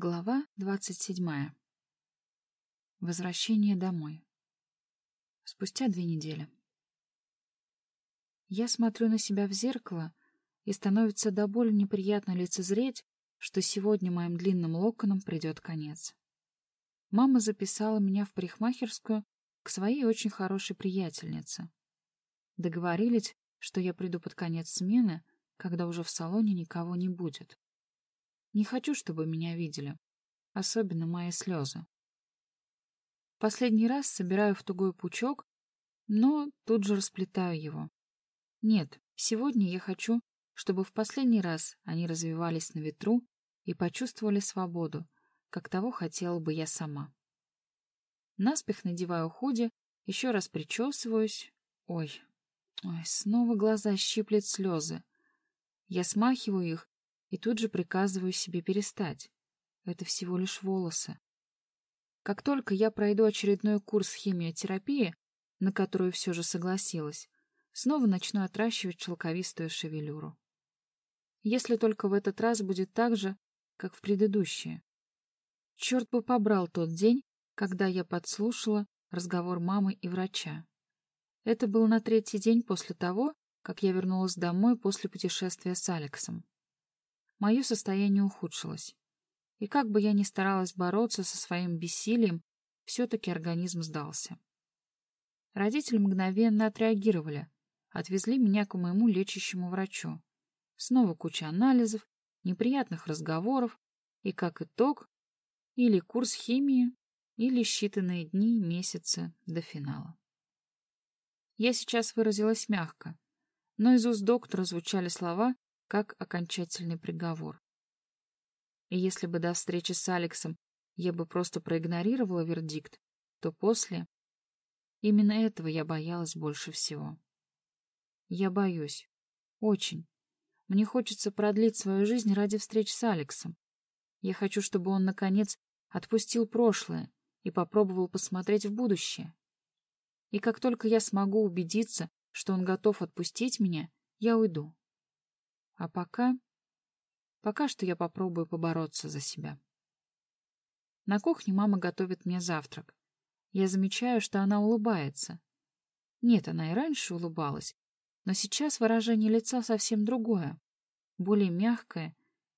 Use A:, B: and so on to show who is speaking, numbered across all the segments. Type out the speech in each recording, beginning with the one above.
A: Глава двадцать седьмая. Возвращение домой. Спустя две недели. Я смотрю на себя в зеркало, и становится до боли неприятно лицезреть, что сегодня моим длинным локонам придет конец. Мама записала меня в парикмахерскую к своей очень хорошей приятельнице. Договорились, что я приду под конец смены, когда уже в салоне никого не будет. Не хочу, чтобы меня видели, особенно мои слезы. Последний раз собираю в тугой пучок, но тут же расплетаю его. Нет, сегодня я хочу, чтобы в последний раз они развивались на ветру и почувствовали свободу, как того хотела бы я сама. Наспех надеваю худи, еще раз причесываюсь. Ой, ой, снова глаза щиплет слезы. Я смахиваю их и тут же приказываю себе перестать. Это всего лишь волосы. Как только я пройду очередной курс химиотерапии, на которую все же согласилась, снова начну отращивать шелковистую шевелюру. Если только в этот раз будет так же, как в предыдущие. Черт бы побрал тот день, когда я подслушала разговор мамы и врача. Это был на третий день после того, как я вернулась домой после путешествия с Алексом мое состояние ухудшилось. И как бы я ни старалась бороться со своим бессилием, все-таки организм сдался. Родители мгновенно отреагировали, отвезли меня к моему лечащему врачу. Снова куча анализов, неприятных разговоров и, как итог, или курс химии, или считанные дни, месяцы до финала. Я сейчас выразилась мягко, но из уст доктора звучали слова, как окончательный приговор. И если бы до встречи с Алексом я бы просто проигнорировала вердикт, то после... Именно этого я боялась больше всего. Я боюсь. Очень. Мне хочется продлить свою жизнь ради встреч с Алексом. Я хочу, чтобы он, наконец, отпустил прошлое и попробовал посмотреть в будущее. И как только я смогу убедиться, что он готов отпустить меня, я уйду. А пока... Пока что я попробую побороться за себя. На кухне мама готовит мне завтрак. Я замечаю, что она улыбается. Нет, она и раньше улыбалась, но сейчас выражение лица совсем другое, более мягкое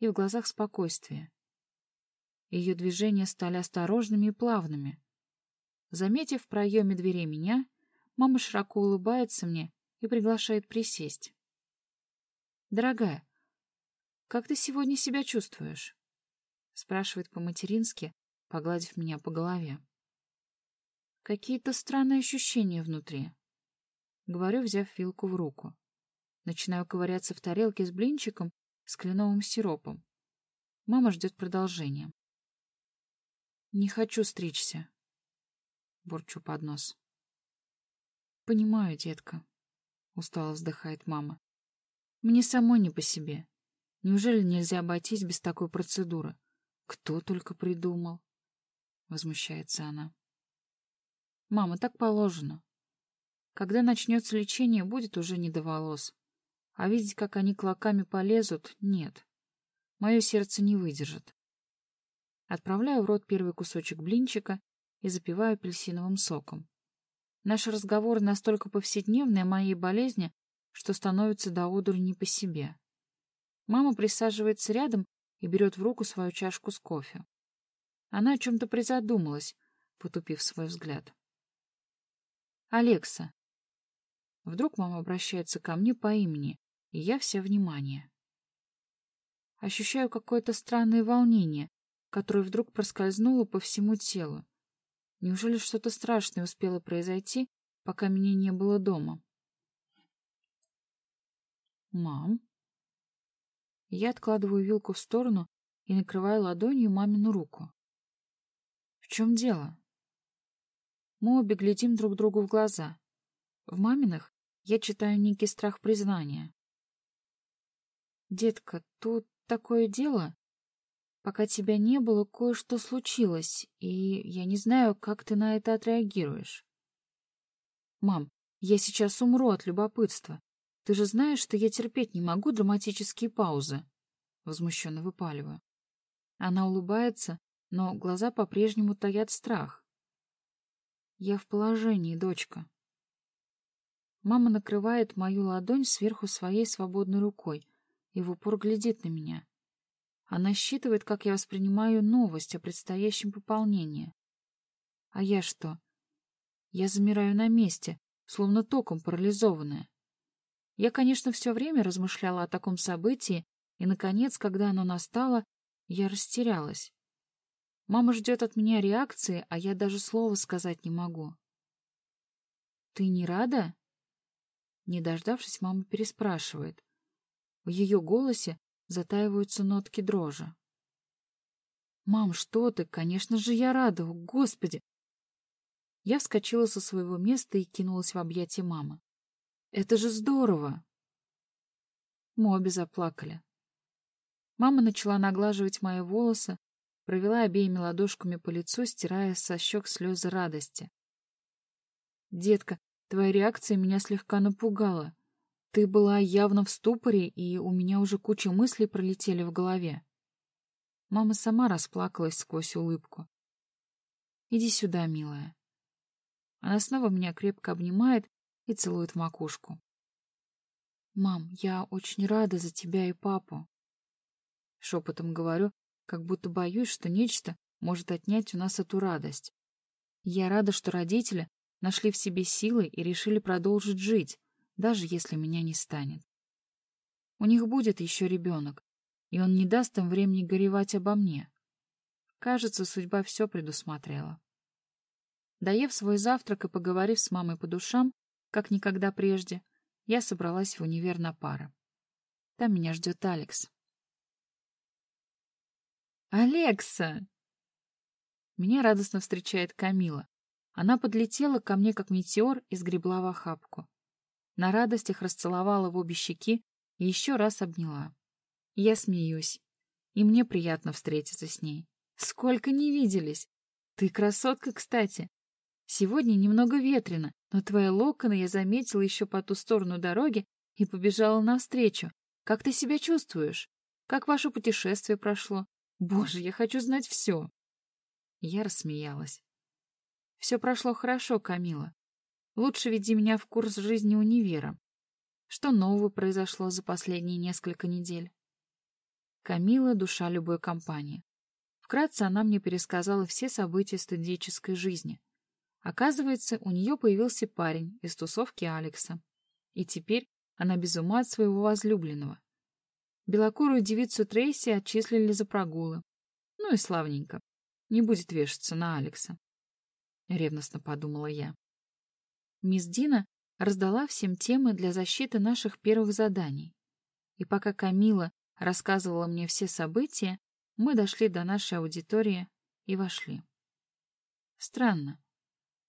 A: и в глазах спокойствие. Ее движения стали осторожными и плавными. Заметив в проеме двери меня, мама широко улыбается мне и приглашает присесть. «Дорогая, как ты сегодня себя чувствуешь?» — спрашивает по-матерински, погладив меня по голове. Какие-то странные ощущения внутри. Говорю, взяв вилку в руку. Начинаю ковыряться в тарелке с блинчиком с кленовым сиропом. Мама ждет продолжения. «Не хочу стричься», — бурчу под нос. «Понимаю, детка», — устало вздыхает мама. Мне самой не по себе. Неужели нельзя обойтись без такой процедуры? Кто только придумал? Возмущается она. Мама, так положено. Когда начнется лечение, будет уже не до волос. А видеть, как они клоками полезут, нет. Мое сердце не выдержит. Отправляю в рот первый кусочек блинчика и запиваю апельсиновым соком. Наши разговоры настолько повседневны о моей болезни, что становится до одури не по себе. Мама присаживается рядом и берет в руку свою чашку с кофе. Она о чем-то призадумалась, потупив свой взгляд. «Алекса». Вдруг мама обращается ко мне по имени, и я вся внимание. Ощущаю какое-то странное волнение, которое вдруг проскользнуло по всему телу. Неужели что-то страшное успело произойти, пока меня не было дома? «Мам?» Я откладываю вилку в сторону и накрываю ладонью мамину руку. «В чем дело?» Мы обе глядим друг другу в глаза. В маминых я читаю некий страх признания. «Детка, тут такое дело. Пока тебя не было, кое-что случилось, и я не знаю, как ты на это отреагируешь». «Мам, я сейчас умру от любопытства. Ты же знаешь, что я терпеть не могу драматические паузы. Возмущенно выпаливаю. Она улыбается, но глаза по-прежнему таят страх. Я в положении, дочка. Мама накрывает мою ладонь сверху своей свободной рукой и в упор глядит на меня. Она считывает, как я воспринимаю новость о предстоящем пополнении. А я что? Я замираю на месте, словно током парализованная. Я, конечно, все время размышляла о таком событии, и, наконец, когда оно настало, я растерялась. Мама ждет от меня реакции, а я даже слова сказать не могу. «Ты не рада?» Не дождавшись, мама переспрашивает. В ее голосе затаиваются нотки дрожи. «Мам, что ты? Конечно же, я рада! О, Господи!» Я вскочила со своего места и кинулась в объятия мамы. «Это же здорово!» Мы обе заплакали. Мама начала наглаживать мои волосы, провела обеими ладошками по лицу, стирая со щек слезы радости. «Детка, твоя реакция меня слегка напугала. Ты была явно в ступоре, и у меня уже куча мыслей пролетели в голове». Мама сама расплакалась сквозь улыбку. «Иди сюда, милая». Она снова меня крепко обнимает и целует в макушку. «Мам, я очень рада за тебя и папу». Шепотом говорю, как будто боюсь, что нечто может отнять у нас эту радость. Я рада, что родители нашли в себе силы и решили продолжить жить, даже если меня не станет. У них будет еще ребенок, и он не даст им времени горевать обо мне. Кажется, судьба все предусмотрела. Доев свой завтрак и поговорив с мамой по душам, как никогда прежде, я собралась в универ на пары. Там меня ждет Алекс. «Алекса!» Меня радостно встречает Камила. Она подлетела ко мне, как метеор, и сгребла в охапку. На радостях расцеловала в обе щеки и еще раз обняла. Я смеюсь, и мне приятно встретиться с ней. Сколько не виделись! Ты красотка, кстати. Сегодня немного ветрено, но твои локоны я заметила еще по ту сторону дороги и побежала навстречу. Как ты себя чувствуешь? Как ваше путешествие прошло? Боже, я хочу знать все. Я рассмеялась. Все прошло хорошо, Камила. Лучше веди меня в курс жизни универа. Что нового произошло за последние несколько недель? Камила — душа любой компании. Вкратце она мне пересказала все события студенческой жизни — Оказывается, у нее появился парень из тусовки Алекса. И теперь она без ума от своего возлюбленного. Белокурую девицу Трейси отчислили за прогулы. Ну и славненько. Не будет вешаться на Алекса. Ревностно подумала я. Мисс Дина раздала всем темы для защиты наших первых заданий. И пока Камила рассказывала мне все события, мы дошли до нашей аудитории и вошли. Странно.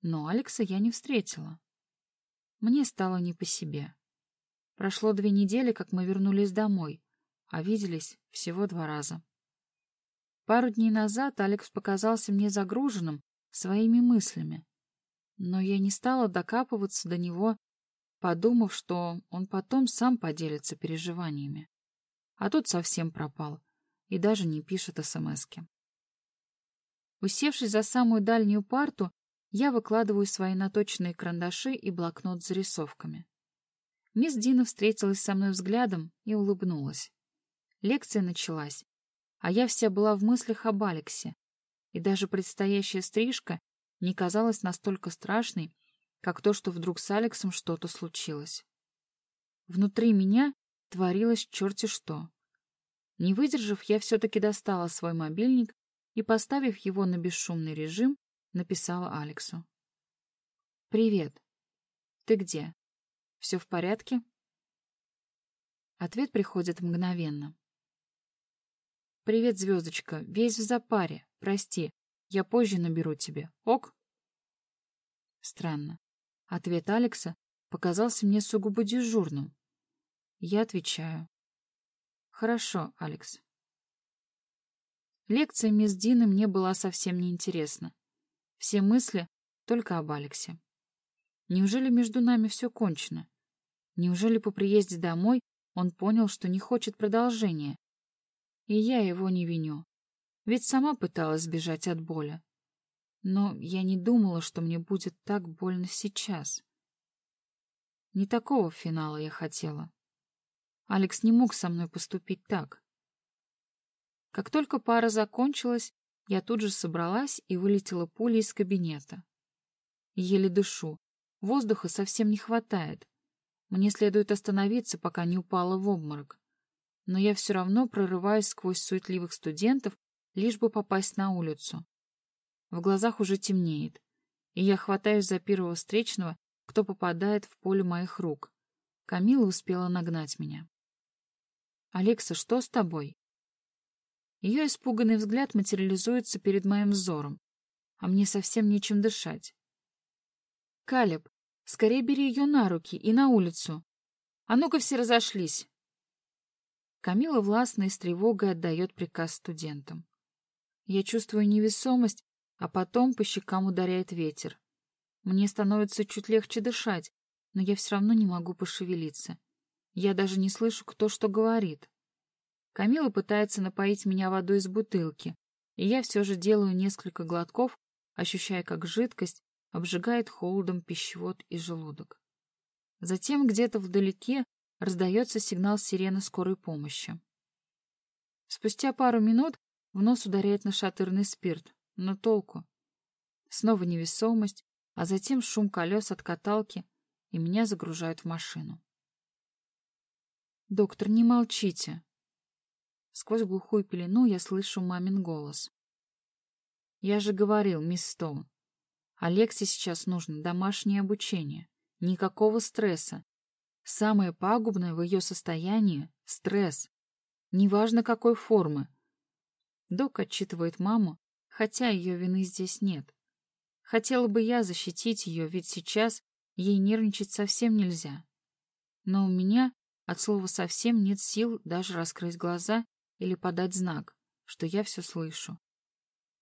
A: Но Алекса я не встретила. Мне стало не по себе. Прошло две недели, как мы вернулись домой, а виделись всего два раза. Пару дней назад Алекс показался мне загруженным своими мыслями, но я не стала докапываться до него, подумав, что он потом сам поделится переживаниями. А тут совсем пропал и даже не пишет смски. Усевшись за самую дальнюю парту, я выкладываю свои наточенные карандаши и блокнот с зарисовками. Мисс Дина встретилась со мной взглядом и улыбнулась. Лекция началась, а я вся была в мыслях об Алексе, и даже предстоящая стрижка не казалась настолько страшной, как то, что вдруг с Алексом что-то случилось. Внутри меня творилось черти что. Не выдержав, я все-таки достала свой мобильник и, поставив его на бесшумный режим, написала Алексу. «Привет. Ты где? Все в порядке?» Ответ приходит мгновенно. «Привет, звездочка. Весь в запаре. Прости. Я позже наберу тебе. Ок?» Странно. Ответ Алекса показался мне сугубо дежурным. Я отвечаю. «Хорошо, Алекс». Лекция мисс Дины мне была совсем неинтересна. Все мысли только об Алексе. Неужели между нами все кончено? Неужели по приезде домой он понял, что не хочет продолжения? И я его не виню. Ведь сама пыталась сбежать от боли. Но я не думала, что мне будет так больно сейчас. Не такого финала я хотела. Алекс не мог со мной поступить так. Как только пара закончилась, я тут же собралась и вылетела пулей из кабинета. Еле дышу. Воздуха совсем не хватает. Мне следует остановиться, пока не упала в обморок. Но я все равно прорываюсь сквозь суетливых студентов, лишь бы попасть на улицу. В глазах уже темнеет, и я хватаюсь за первого встречного, кто попадает в поле моих рук. Камила успела нагнать меня. «Алекса, что с тобой?» Ее испуганный взгляд материализуется перед моим взором, а мне совсем нечем дышать. «Калеб, скорее бери ее на руки и на улицу. А ну-ка все разошлись!» Камила властно и с тревогой отдает приказ студентам. Я чувствую невесомость, а потом по щекам ударяет ветер. Мне становится чуть легче дышать, но я все равно не могу пошевелиться. Я даже не слышу, кто что говорит. Камила пытается напоить меня водой из бутылки, и я все же делаю несколько глотков, ощущая, как жидкость обжигает холодом пищевод и желудок. Затем где-то вдалеке раздается сигнал сирены скорой помощи. Спустя пару минут в нос ударяет нашатырный спирт, но толку. Снова невесомость, а затем шум колес от каталки, и меня загружают в машину. «Доктор, не молчите!» Сквозь глухую пелену я слышу мамин голос. «Я же говорил, мисс Стоун, Алексе сейчас нужно домашнее обучение. Никакого стресса. Самое пагубное в ее состоянии — стресс. Неважно, какой формы. Док отчитывает маму, хотя ее вины здесь нет. Хотела бы я защитить ее, ведь сейчас ей нервничать совсем нельзя. Но у меня от слова совсем нет сил даже раскрыть глаза или подать знак, что я все слышу.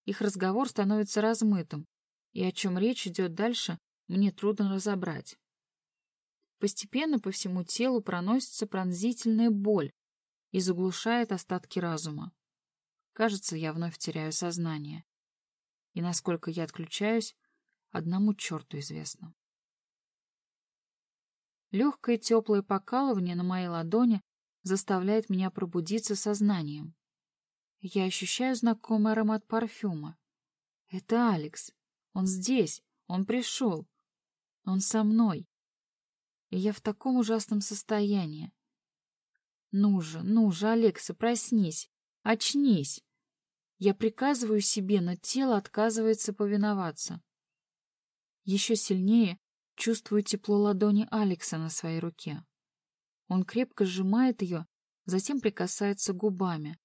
A: Их разговор становится размытым, и о чем речь идет дальше, мне трудно разобрать. Постепенно по всему телу проносится пронзительная боль и заглушает остатки разума. Кажется, я вновь теряю сознание. И насколько я отключаюсь, одному черту известно. Легкое теплое покалывание на моей ладони заставляет меня пробудиться сознанием. Я ощущаю знакомый аромат парфюма. Это Алекс. Он здесь. Он пришел. Он со мной. И я в таком ужасном состоянии. Ну же, ну же, Алекса, проснись. Очнись. Я приказываю себе, но тело отказывается повиноваться. Еще сильнее чувствую тепло ладони Алекса на своей руке. Он крепко сжимает ее, затем прикасается губами,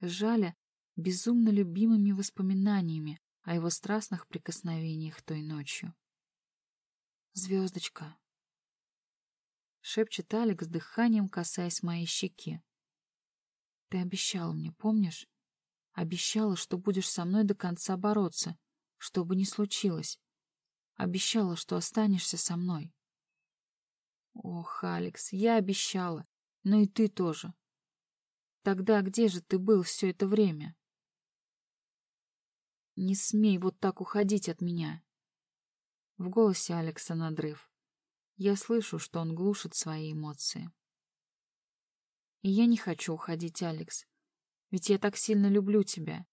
A: жаля безумно любимыми воспоминаниями о его страстных прикосновениях той ночью. «Звездочка!» — шепчет Алекс дыханием, касаясь моей щеки. «Ты обещала мне, помнишь? Обещала, что будешь со мной до конца бороться, что бы ни случилось. Обещала, что останешься со мной. Ох, Алекс, я обещала. Но и ты тоже. Тогда где же ты был все это время? Не смей вот так уходить от меня. В голосе Алекса надрыв. Я слышу, что он глушит свои эмоции. И я не хочу уходить, Алекс. Ведь я так сильно люблю тебя.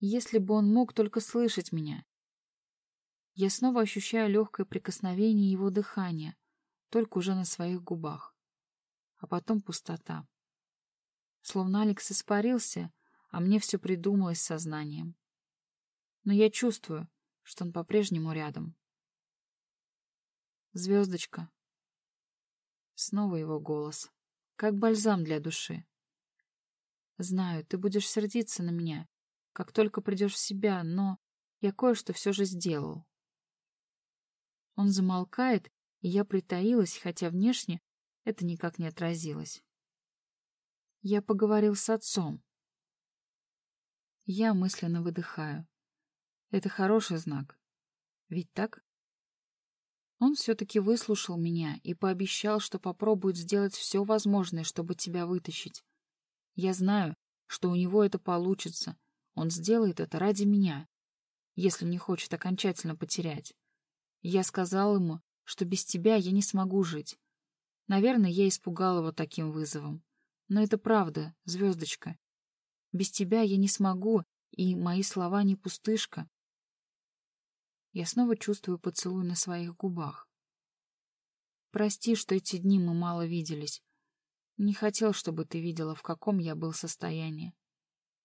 A: Если бы он мог только слышать меня. Я снова ощущаю легкое прикосновение его дыхания, только уже на своих губах. А потом пустота. Словно Алекс испарился, а мне все придумалось сознанием. Но я чувствую, что он по-прежнему рядом. Звездочка. Снова его голос. Как бальзам для души. Знаю, ты будешь сердиться на меня, как только придешь в себя, но я кое-что все же сделал. Он замолкает я притаилась, хотя внешне это никак не отразилось. Я поговорил с отцом. Я мысленно выдыхаю. Это хороший знак. Ведь так? Он все-таки выслушал меня и пообещал, что попробует сделать все возможное, чтобы тебя вытащить. Я знаю, что у него это получится. Он сделает это ради меня, если не хочет окончательно потерять. Я сказал ему, что без тебя я не смогу жить. Наверное, я испугал его таким вызовом. Но это правда, звездочка. Без тебя я не смогу, и мои слова не пустышка. Я снова чувствую поцелуй на своих губах. Прости, что эти дни мы мало виделись. Не хотел, чтобы ты видела, в каком я был состоянии.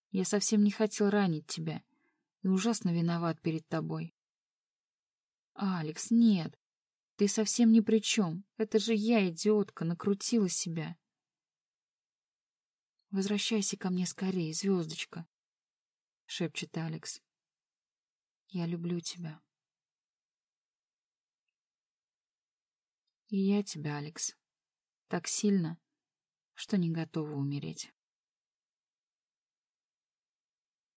A: Я совсем не хотел ранить тебя и ужасно виноват перед тобой. Алекс, нет, ты совсем ни при чем. Это же я, идиотка, накрутила себя. Возвращайся ко мне скорее, звездочка, — шепчет Алекс. Я люблю тебя. И я тебя, Алекс, так сильно, что не готова умереть.